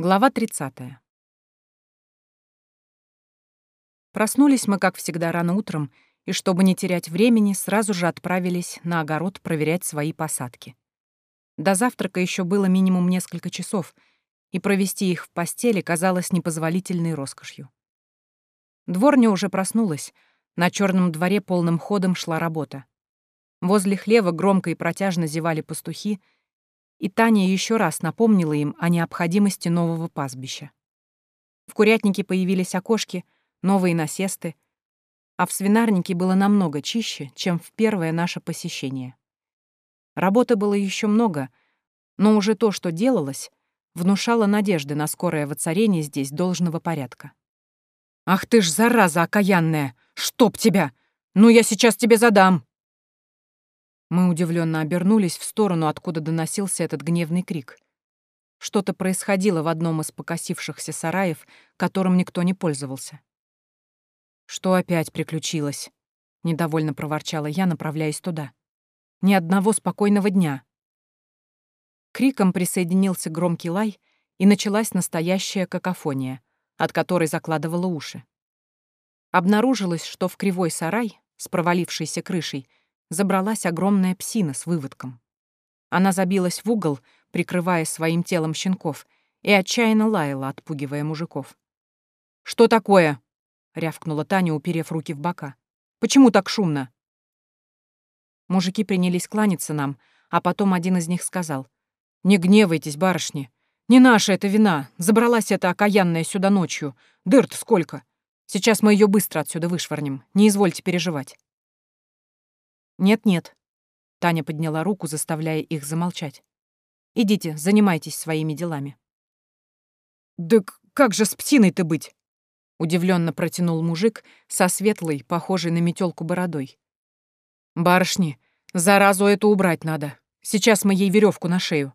Глава 30. Проснулись мы, как всегда, рано утром, и, чтобы не терять времени, сразу же отправились на огород проверять свои посадки. До завтрака еще было минимум несколько часов, и провести их в постели казалось непозволительной роскошью. Дворня уже проснулась, на черном дворе полным ходом шла работа. Возле хлева громко и протяжно зевали пастухи — и Таня еще раз напомнила им о необходимости нового пастбища. В курятнике появились окошки, новые насесты, а в свинарнике было намного чище, чем в первое наше посещение. Работы было еще много, но уже то, что делалось, внушало надежды на скорое воцарение здесь должного порядка. «Ах ты ж, зараза окаянная! Чтоб тебя! Ну, я сейчас тебе задам!» Мы удивленно обернулись в сторону, откуда доносился этот гневный крик. Что-то происходило в одном из покосившихся сараев, которым никто не пользовался. «Что опять приключилось?» — недовольно проворчала я, направляясь туда. «Ни одного спокойного дня». Криком присоединился громкий лай, и началась настоящая какофония, от которой закладывала уши. Обнаружилось, что в кривой сарай с провалившейся крышей забралась огромная псина с выводком. Она забилась в угол, прикрывая своим телом щенков, и отчаянно лаяла, отпугивая мужиков. «Что такое?» — рявкнула Таня, уперев руки в бока. «Почему так шумно?» Мужики принялись кланяться нам, а потом один из них сказал. «Не гневайтесь, барышни. Не наша это вина. Забралась эта окаянная сюда ночью. Дыр-то сколько. Сейчас мы ее быстро отсюда вышвырнем. Не извольте переживать». «Нет-нет», — Таня подняла руку, заставляя их замолчать. «Идите, занимайтесь своими делами». «Да как же с птиной-то быть?» — удивленно протянул мужик со светлой, похожей на метелку бородой. «Барышни, заразу эту убрать надо. Сейчас мы ей веревку на шею».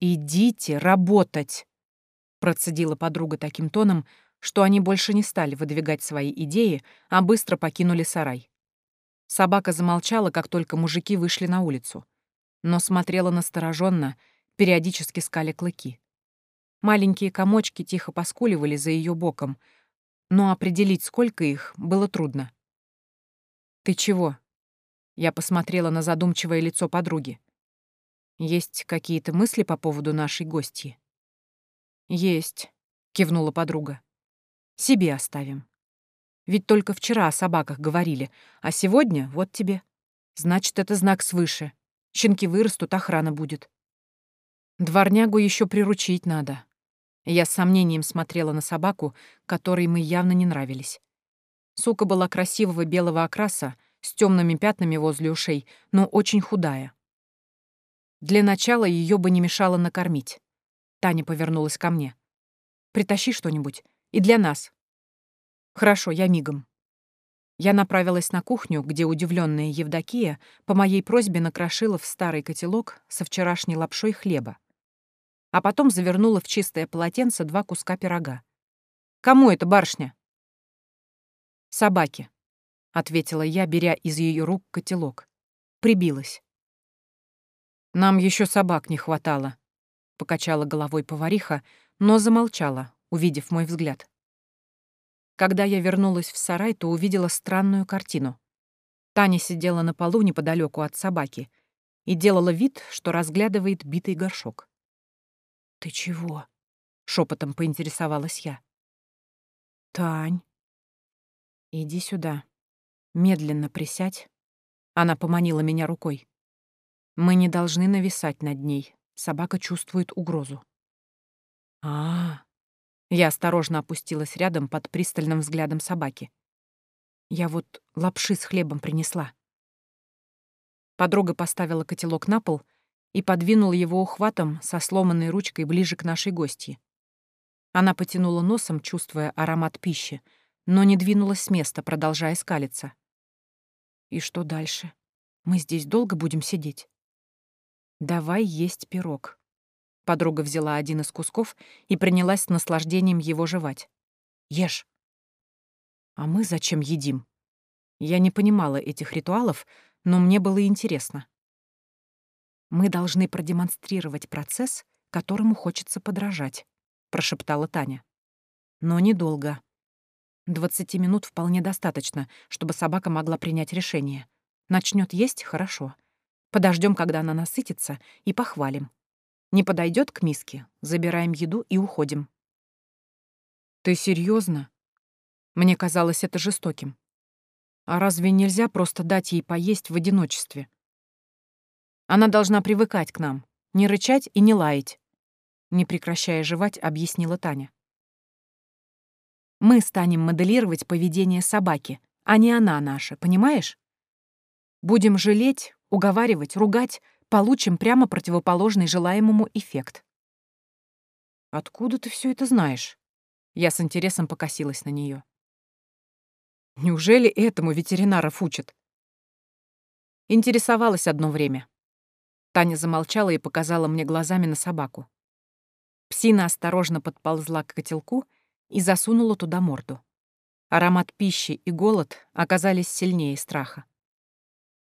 «Идите работать!» — процедила подруга таким тоном, что они больше не стали выдвигать свои идеи, а быстро покинули сарай. Собака замолчала, как только мужики вышли на улицу, но смотрела настороженно, периодически скали клыки. Маленькие комочки тихо поскуливали за ее боком, но определить, сколько их, было трудно. «Ты чего?» Я посмотрела на задумчивое лицо подруги. «Есть какие-то мысли по поводу нашей гости?» «Есть», — кивнула подруга. «Себе оставим». Ведь только вчера о собаках говорили, а сегодня вот тебе. Значит, это знак свыше. Щенки вырастут, охрана будет. Дворнягу еще приручить надо. Я с сомнением смотрела на собаку, которой мы явно не нравились. Сука была красивого белого окраса, с темными пятнами возле ушей, но очень худая. Для начала ее бы не мешало накормить. Таня повернулась ко мне. «Притащи что-нибудь. И для нас. «Хорошо, я мигом». Я направилась на кухню, где удивленная Евдокия по моей просьбе накрошила в старый котелок со вчерашней лапшой хлеба, а потом завернула в чистое полотенце два куска пирога. «Кому это барышня?» «Собаке», — ответила я, беря из ее рук котелок. Прибилась. «Нам еще собак не хватало», — покачала головой повариха, но замолчала, увидев мой взгляд. Когда я вернулась в сарай, то увидела странную картину. Таня сидела на полу неподалеку от собаки и делала вид, что разглядывает битый горшок. «Ты чего?» — шепотом поинтересовалась я. «Тань, иди сюда. Медленно присядь». Она поманила меня рукой. «Мы не должны нависать над ней. Собака чувствует угрозу». «А, я осторожно опустилась рядом под пристальным взглядом собаки. Я вот лапши с хлебом принесла. Подруга поставила котелок на пол и подвинула его ухватом со сломанной ручкой ближе к нашей гостье. Она потянула носом, чувствуя аромат пищи, но не двинулась с места, продолжая скалиться. «И что дальше? Мы здесь долго будем сидеть?» «Давай есть пирог», Подруга взяла один из кусков и принялась с наслаждением его жевать. «Ешь». «А мы зачем едим?» Я не понимала этих ритуалов, но мне было интересно. Мы должны продемонстрировать процесс, которому хочется подражать. — прошептала Таня. «Но недолго. Двадцати минут вполне достаточно, чтобы собака могла принять решение. Начнет есть — хорошо. Подождем, когда она насытится, и похвалим. Не подойдет к миске, забираем еду и уходим». «Ты серьезно? Мне казалось это жестоким. А разве нельзя просто дать ей поесть в одиночестве? Она должна привыкать к нам, не рычать и не лаять. Не прекращая жевать, объяснила Таня. Мы станем моделировать поведение собаки, а не она наша, понимаешь? Будем жалеть, уговаривать, ругать, получим прямо противоположный желаемому эффект. Откуда ты все это знаешь? Я с интересом покосилась на нее. Неужели этому ветеринаров учат? Интересовалась одно время. Таня замолчала и показала мне глазами на собаку. Псина осторожно подползла к котелку и засунула туда морду. Аромат пищи и голод оказались сильнее страха.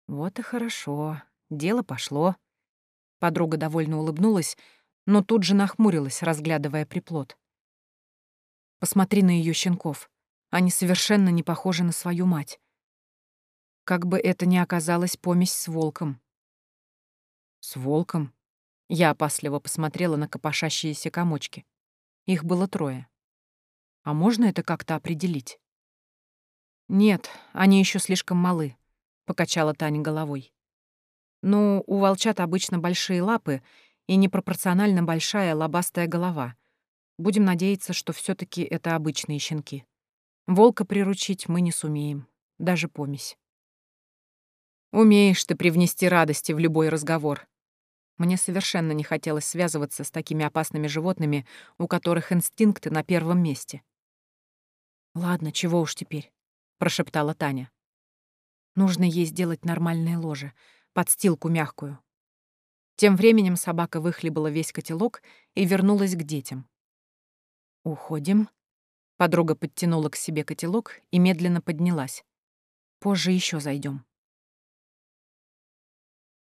Вот и хорошо, дело пошло. Подруга довольно улыбнулась, но тут же нахмурилась, разглядывая приплод. Посмотри на ее щенков. Они совершенно не похожи на свою мать. Как бы это ни оказалось помесь с волком. С волком? Я опасливо посмотрела на копошащиеся комочки. Их было трое. А можно это как-то определить? Нет, они еще слишком малы, покачала Таня головой. Ну, у волчат обычно большие лапы и непропорционально большая лобастая голова. Будем надеяться, что все таки это обычные щенки. Волка приручить мы не сумеем, даже помесь. Умеешь ты привнести радости в любой разговор. Мне совершенно не хотелось связываться с такими опасными животными, у которых инстинкты на первом месте. «Ладно, чего уж теперь», — прошептала Таня. «Нужно ей сделать нормальное ложе, подстилку мягкую». Тем временем собака выхлебала весь котелок и вернулась к детям. «Уходим», Подруга подтянула к себе котелок и медленно поднялась. Позже еще зайдем.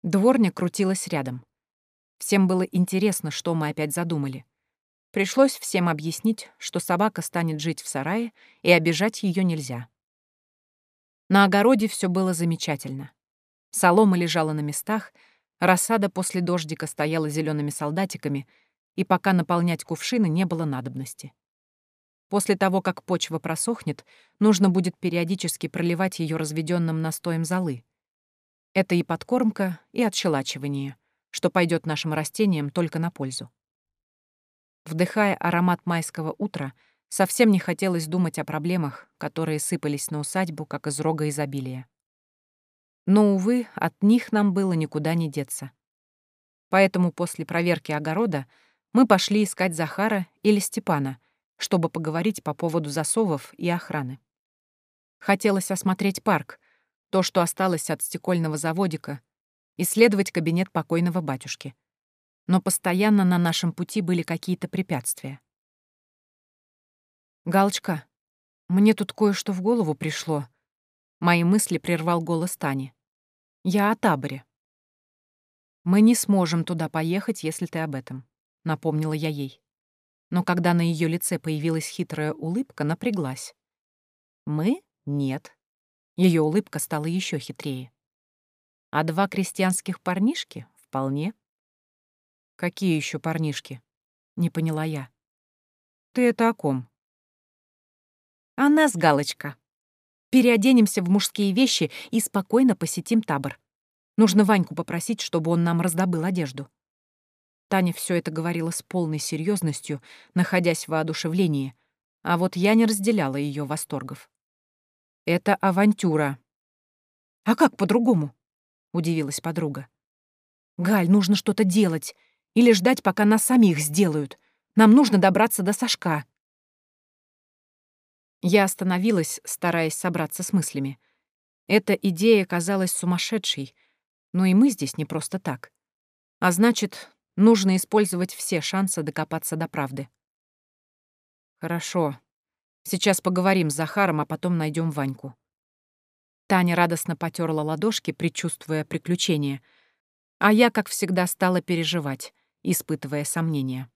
Дворня крутилась рядом. Всем было интересно, что мы опять задумали. Пришлось всем объяснить, что собака станет жить в сарае, и обижать ее нельзя. На огороде все было замечательно. Солома лежала на местах, рассада после дождика стояла зелеными солдатиками, и пока наполнять кувшины не было надобности. После того, как почва просохнет, нужно будет периодически проливать ее разведенным настоем золы. Это и подкормка, и отщелачивание, что пойдет нашим растениям только на пользу. Вдыхая аромат майского утра, совсем не хотелось думать о проблемах, которые сыпались на усадьбу, как из рога изобилия. Но, увы, от них нам было никуда не деться. Поэтому после проверки огорода мы пошли искать Захара или Степана — чтобы поговорить по поводу засовов и охраны. Хотелось осмотреть парк, то, что осталось от стекольного заводика, исследовать кабинет покойного батюшки. Но постоянно на нашем пути были какие-то препятствия. «Галочка, мне тут кое-что в голову пришло». Мои мысли прервал голос Тани. «Я о таборе». «Мы не сможем туда поехать, если ты об этом», — напомнила я ей но когда на ее лице появилась хитрая улыбка, напряглась. «Мы? Нет». Ее улыбка стала еще хитрее. «А два крестьянских парнишки? Вполне». «Какие еще парнишки?» — не поняла я. «Ты это о ком?» «А нас, Галочка. Переоденемся в мужские вещи и спокойно посетим табор. Нужно Ваньку попросить, чтобы он нам раздобыл одежду». Таня все это говорила с полной серьезностью, находясь в воодушевлении, а вот я не разделяла ее восторгов. «Это авантюра». «А как по-другому?» — удивилась подруга. «Галь, нужно что-то делать. Или ждать, пока нас самих сделают. Нам нужно добраться до Сашка». Я остановилась, стараясь собраться с мыслями. Эта идея казалась сумасшедшей, но и мы здесь не просто так. А значит, Нужно использовать все шансы докопаться до правды. Хорошо. Сейчас поговорим с Захаром, а потом найдем Ваньку. Таня радостно потерла ладошки, предчувствуя приключения, а я, как всегда, стала переживать, испытывая сомнения.